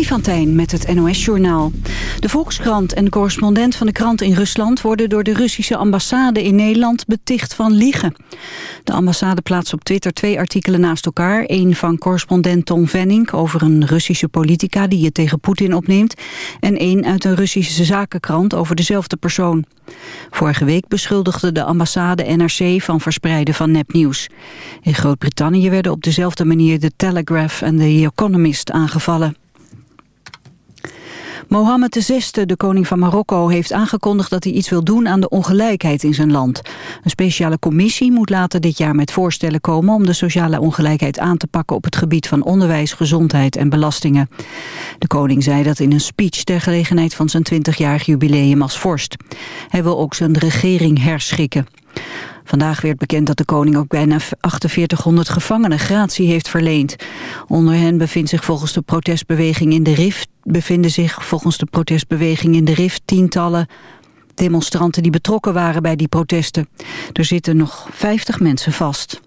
Freddy van Tijn met het NOS-journaal. De Volkskrant en de correspondent van de krant in Rusland... worden door de Russische ambassade in Nederland beticht van liegen. De ambassade plaatst op Twitter twee artikelen naast elkaar. Eén van correspondent Tom Venning over een Russische politica... die het tegen Poetin opneemt. En één uit een Russische zakenkrant over dezelfde persoon. Vorige week beschuldigde de ambassade NRC van verspreiden van nepnieuws. In Groot-Brittannië werden op dezelfde manier de Telegraph en The Economist aangevallen. Mohammed VI, de koning van Marokko, heeft aangekondigd dat hij iets wil doen aan de ongelijkheid in zijn land. Een speciale commissie moet later dit jaar met voorstellen komen om de sociale ongelijkheid aan te pakken op het gebied van onderwijs, gezondheid en belastingen. De koning zei dat in een speech ter gelegenheid van zijn 20-jarig jubileum als vorst. Hij wil ook zijn regering herschikken. Vandaag werd bekend dat de koning ook bijna 4800 gevangenen gratie heeft verleend. Onder hen bevindt zich volgens de protestbeweging in de RIF, bevinden zich volgens de protestbeweging in de RIF tientallen demonstranten die betrokken waren bij die protesten. Er zitten nog 50 mensen vast.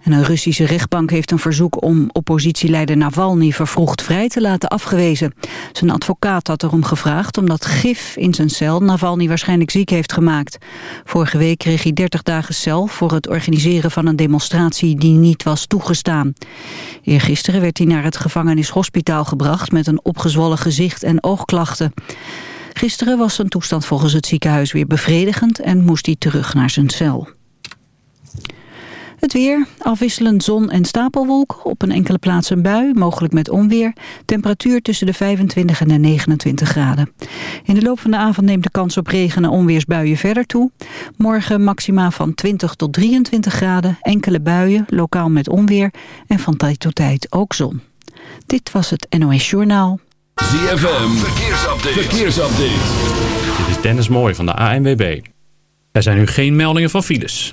En een Russische rechtbank heeft een verzoek om oppositieleider Navalny vervroegd vrij te laten afgewezen. Zijn advocaat had erom gevraagd omdat gif in zijn cel Navalny waarschijnlijk ziek heeft gemaakt. Vorige week kreeg hij 30 dagen cel voor het organiseren van een demonstratie die niet was toegestaan. Eergisteren werd hij naar het gevangenishospitaal gebracht met een opgezwollen gezicht en oogklachten. Gisteren was zijn toestand volgens het ziekenhuis weer bevredigend en moest hij terug naar zijn cel. Het weer, afwisselend zon en stapelwolken. Op een enkele plaats een bui, mogelijk met onweer. Temperatuur tussen de 25 en de 29 graden. In de loop van de avond neemt de kans op regen en onweersbuien verder toe. Morgen maxima van 20 tot 23 graden. Enkele buien, lokaal met onweer. En van tijd tot tijd ook zon. Dit was het NOS Journaal. ZFM, verkeersupdate. verkeersupdate. Dit is Dennis Mooij van de ANWB. Er zijn nu geen meldingen van files.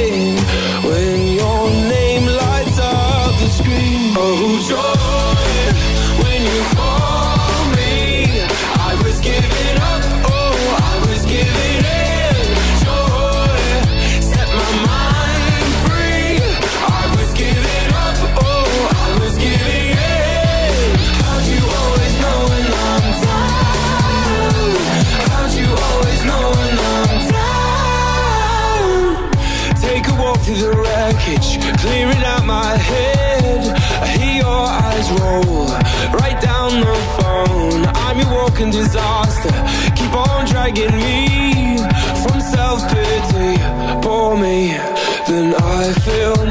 joy, dragging me from self-pity Pour me, then I feel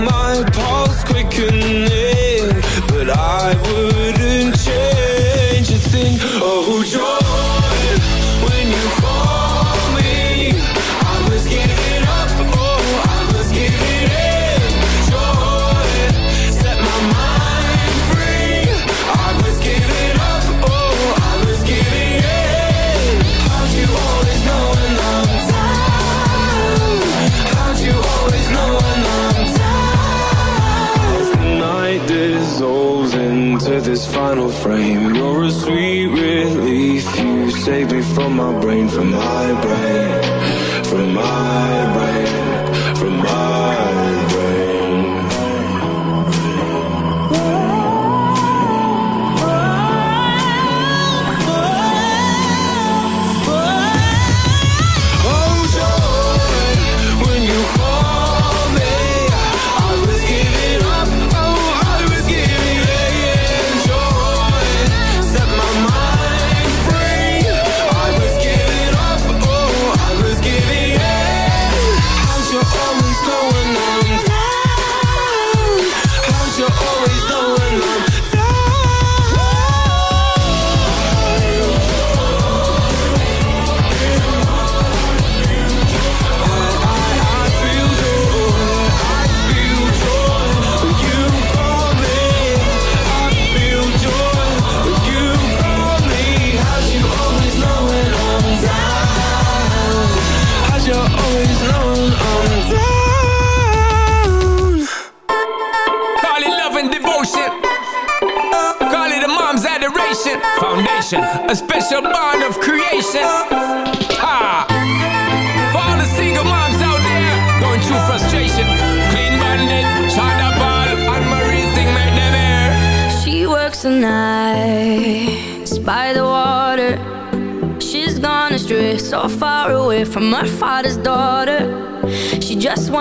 save me from my brain, from my brain, from my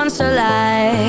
So to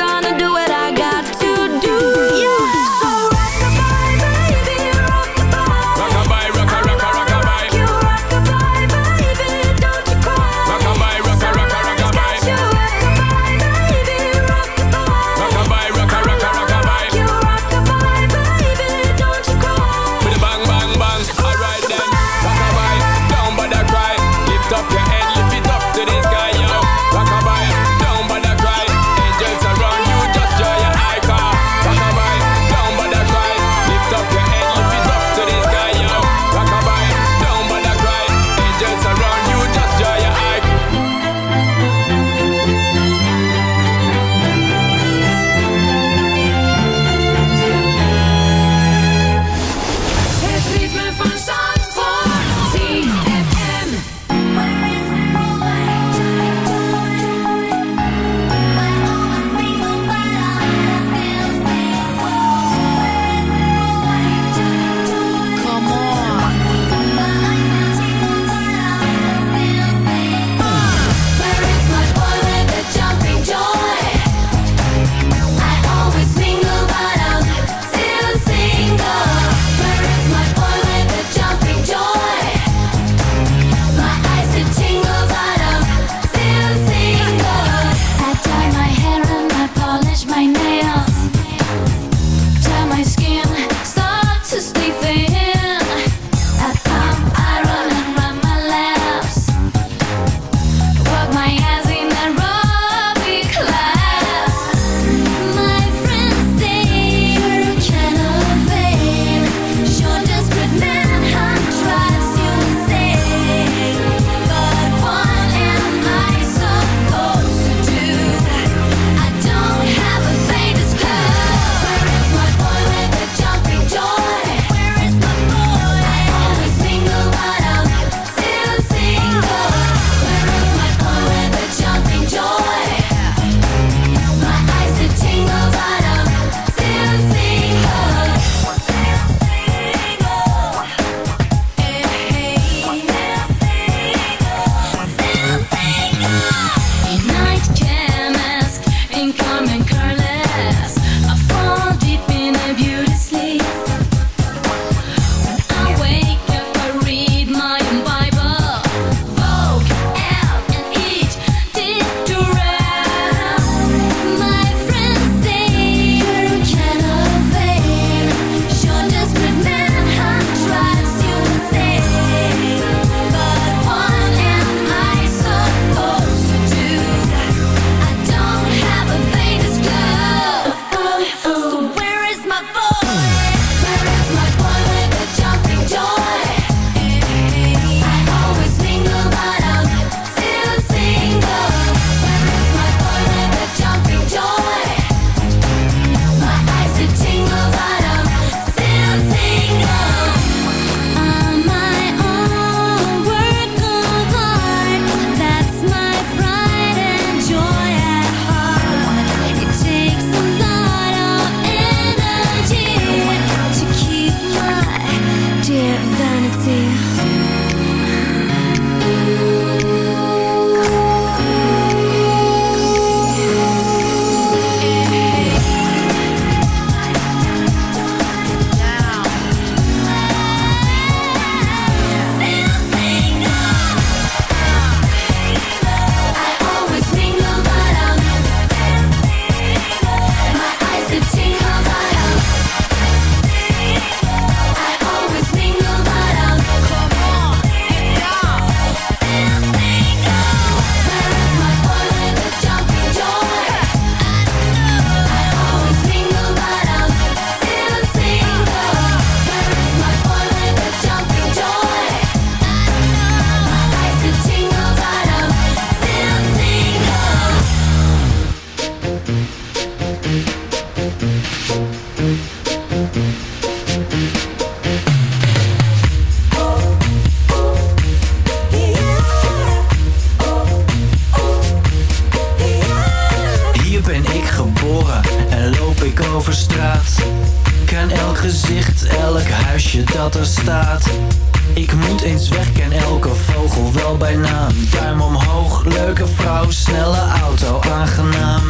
leuke vrouw, snelle auto, aangenaam.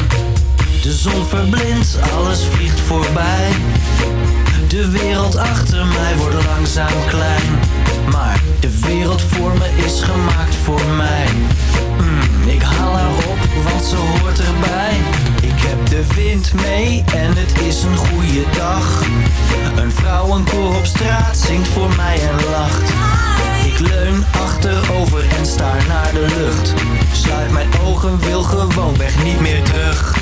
De zon verblindt, alles vliegt voorbij. De wereld achter mij wordt langzaam klein. Maar de wereld voor me is gemaakt voor mij. Mm, Ik haal haar op, want ze hoort erbij. Ik heb de wind mee en het is een goede dag. Een vrouwenkoor op straat zingt voor mij en lacht leun achterover en staar naar de lucht. Sluit mijn ogen, wil gewoon weg, niet meer terug.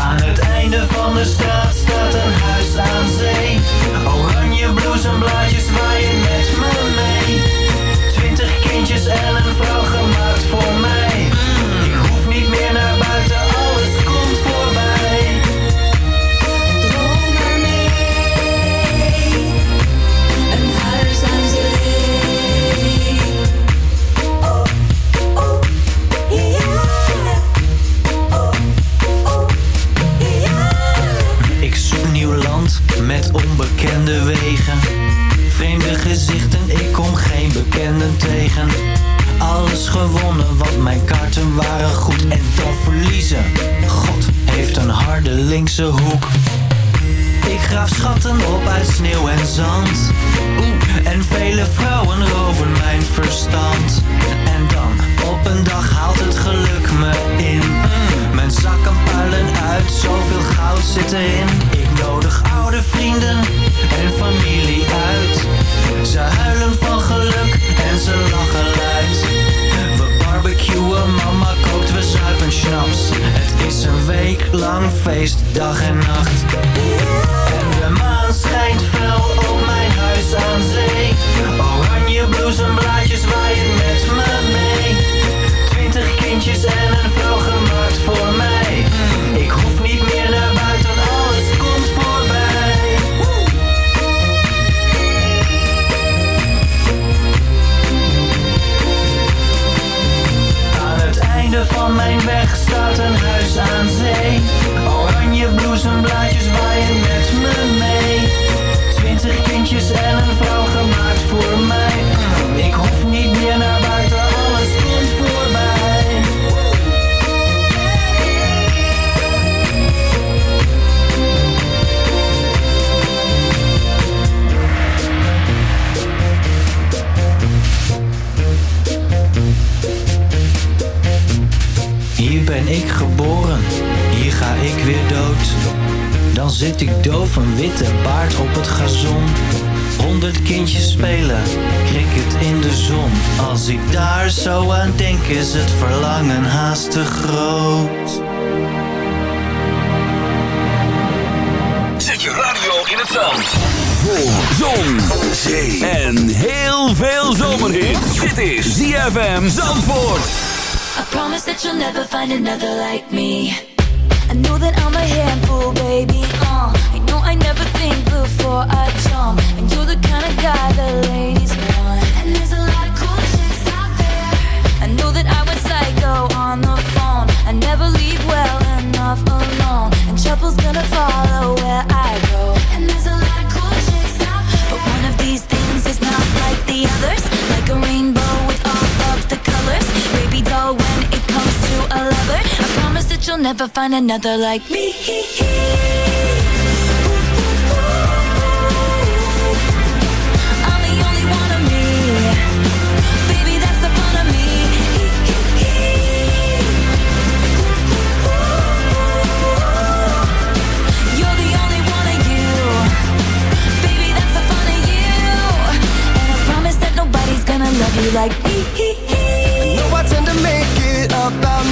Aan het einde van de straat staat een huis aan zee. Oranje bloesemblaadjes waaien met me mee. Twintig kindjes en een vrouw gemaakt voor mij onbekende wegen. Vreemde gezichten, ik kom geen bekenden tegen. Alles gewonnen, want mijn kaarten waren goed En dan verliezen, God heeft een harde linkse hoek. Ik graaf schatten op uit sneeuw en zand. Oeh, En vele vrouwen roven mijn verstand. En dan op een dag haalt het geluk me in. Mm, Mijn zakken puilen uit, zoveel goud zit erin nodig oude vrienden en familie uit. Ze huilen van geluk en ze lachen luid. We barbecuen, mama kookt, we zuipen schnaps Het is een week lang feest, dag en nacht. En de maan schijnt that nobody's gonna love you like me. I know I tend to make it about me.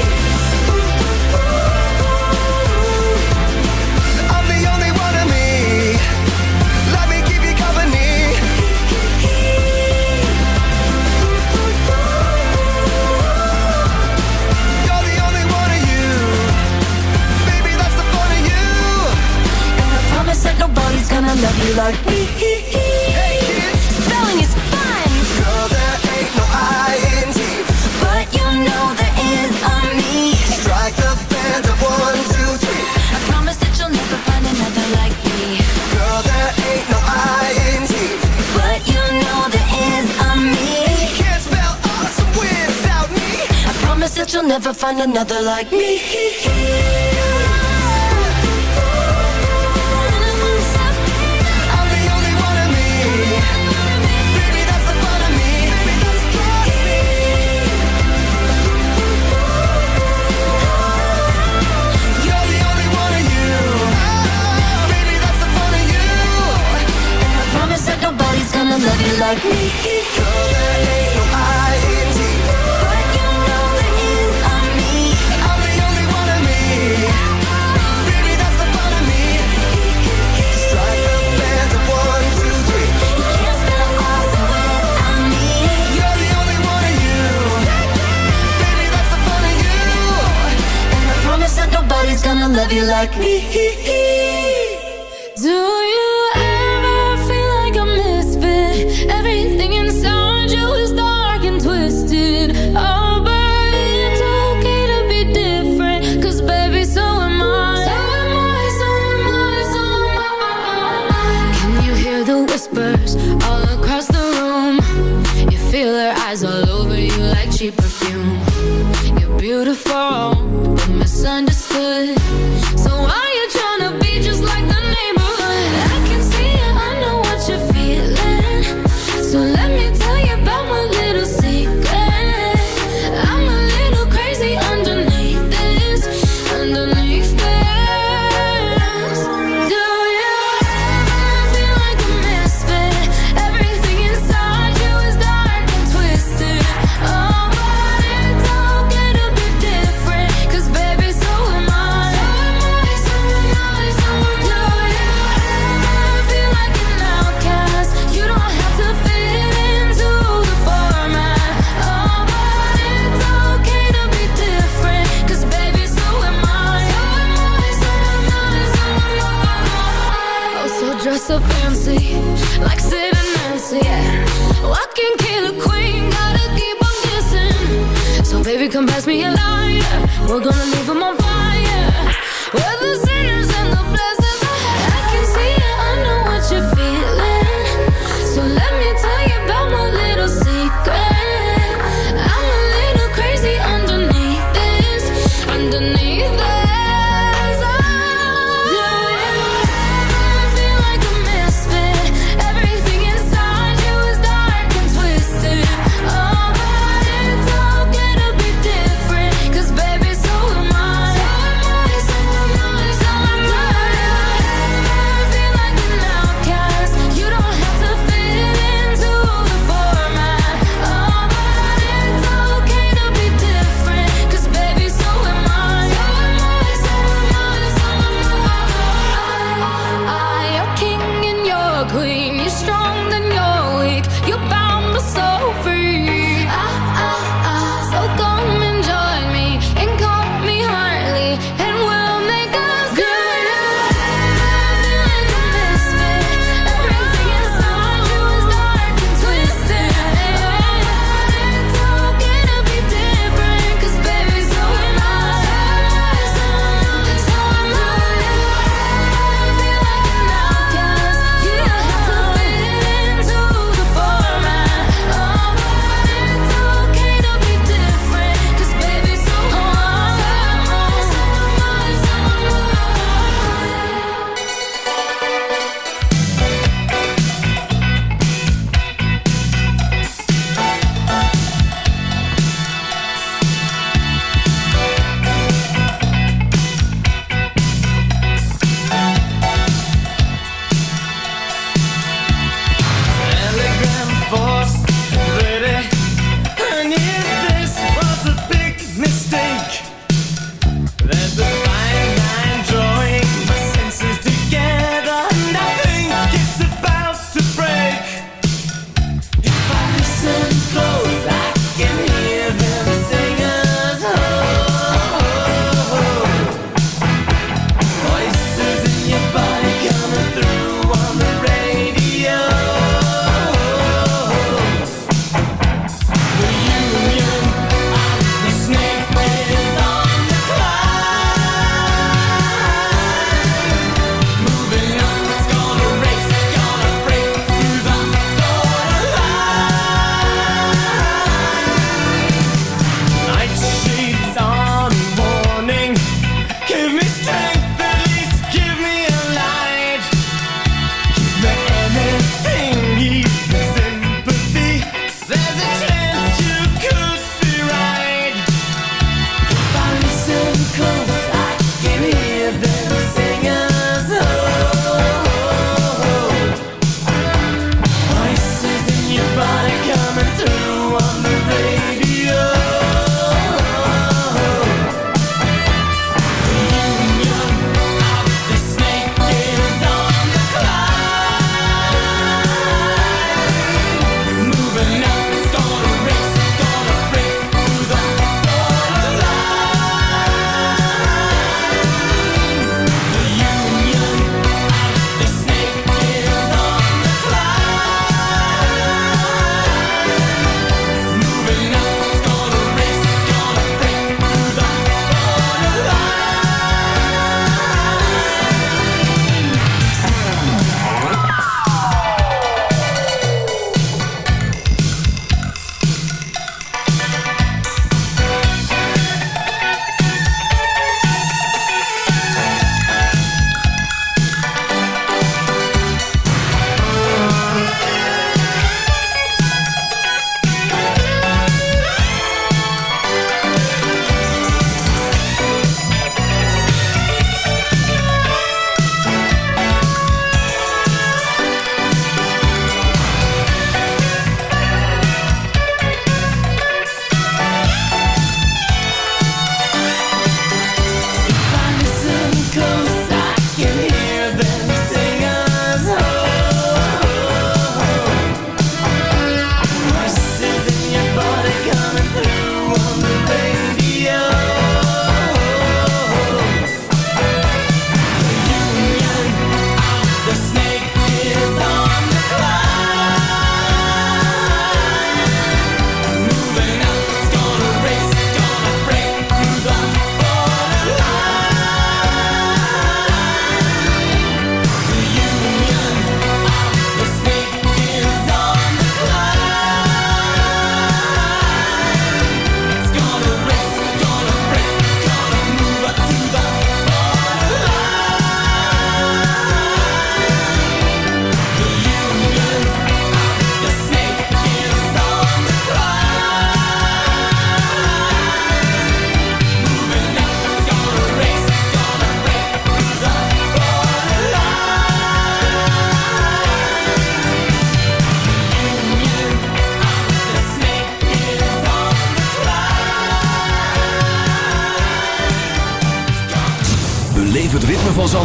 I love you like e. Hey kids, spelling is fun. Girl, there ain't no but you know there is me. Strike the band one, two, three. I promise that you'll never find another like me. Girl, there ain't no but you know there is me. You can't spell awesome without me. I promise that you'll never find another like me. come pass me a line. We're gonna leave them on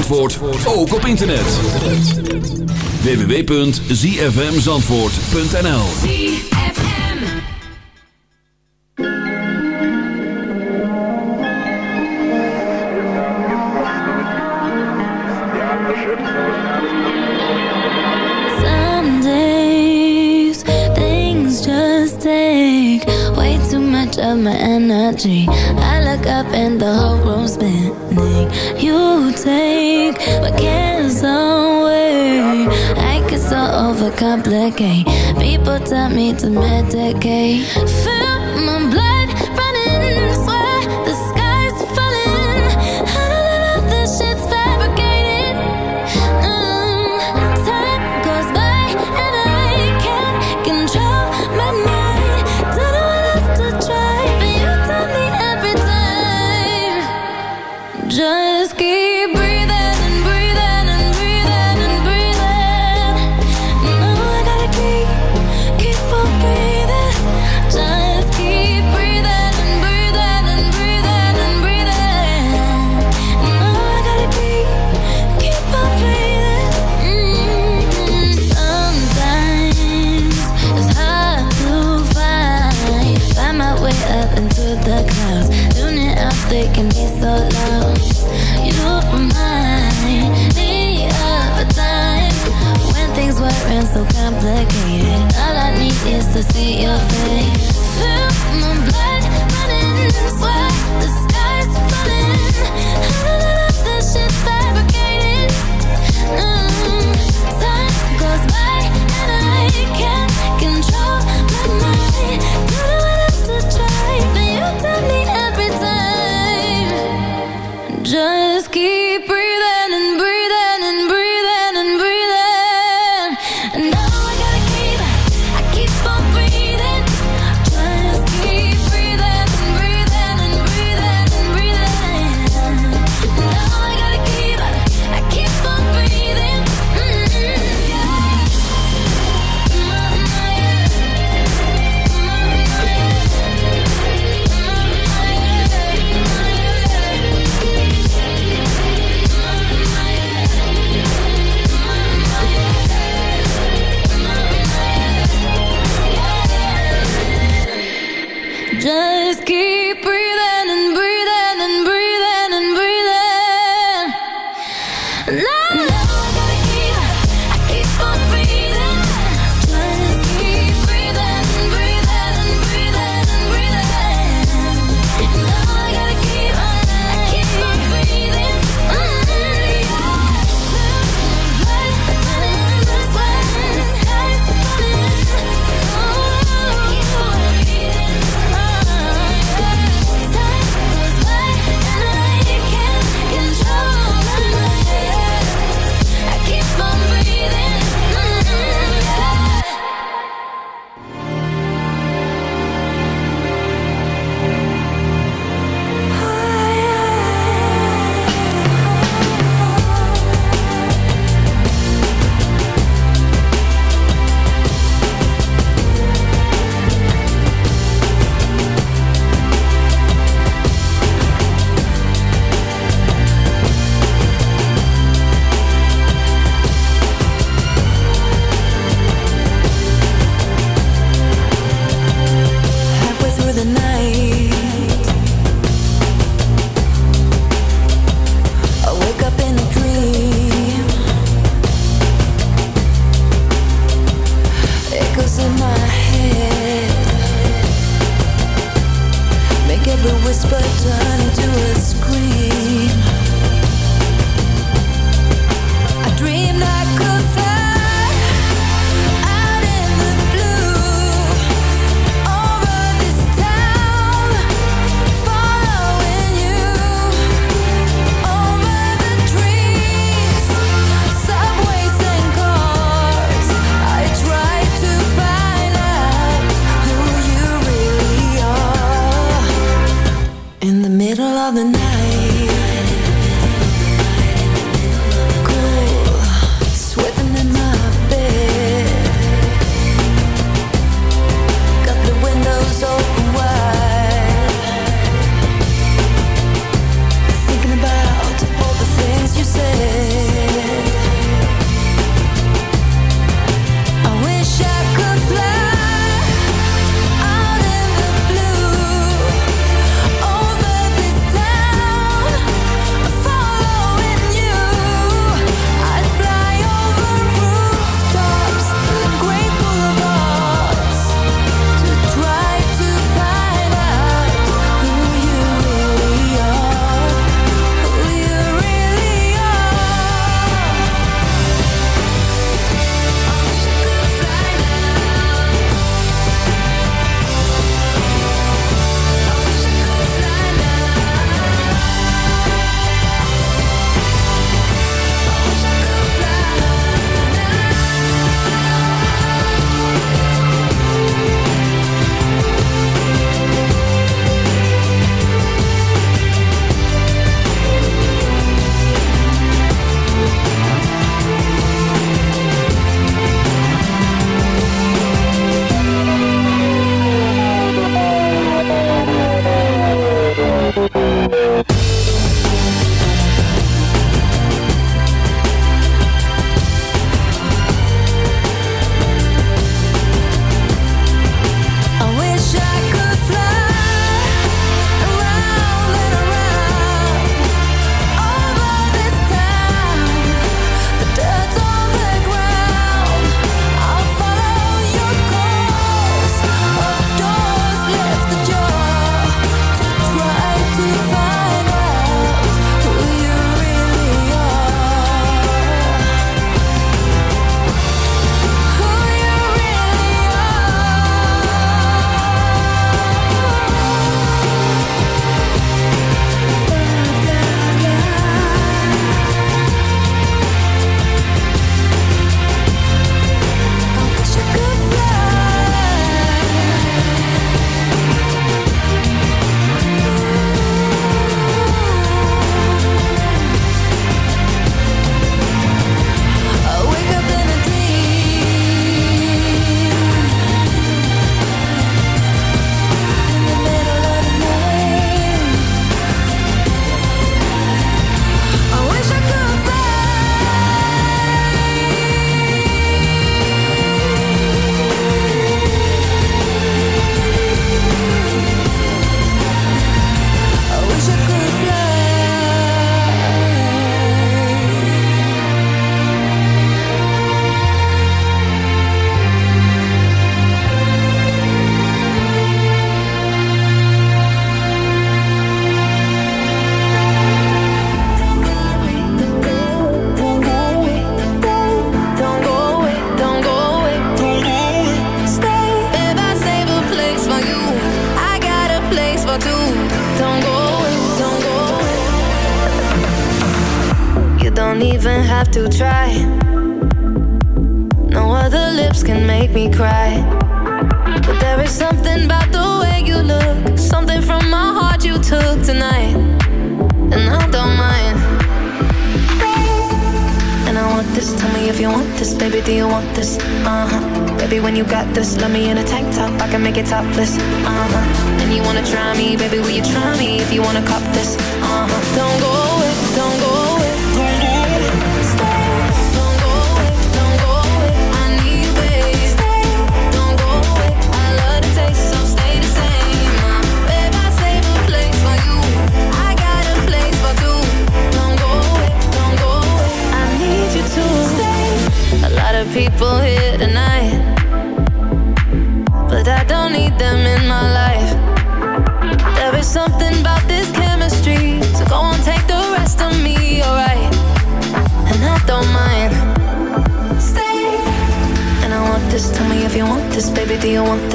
Zandvoort ook op internet. www.zfmzandvoort.nl Some days things just take way too much of my energy. I look up and the whole room's. you take my cares away. I get so overcomplicate. People tell me to medicate.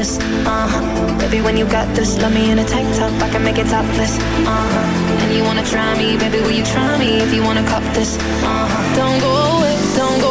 this, uh-huh. Baby, when you got this, love me in a tank top I can make it topless, uh-huh. And you wanna try me, baby, will you try me If you wanna cop this, uh-huh. Don't go away, don't go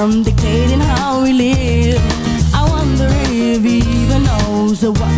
I'm dictating how we live. I wonder if he even knows what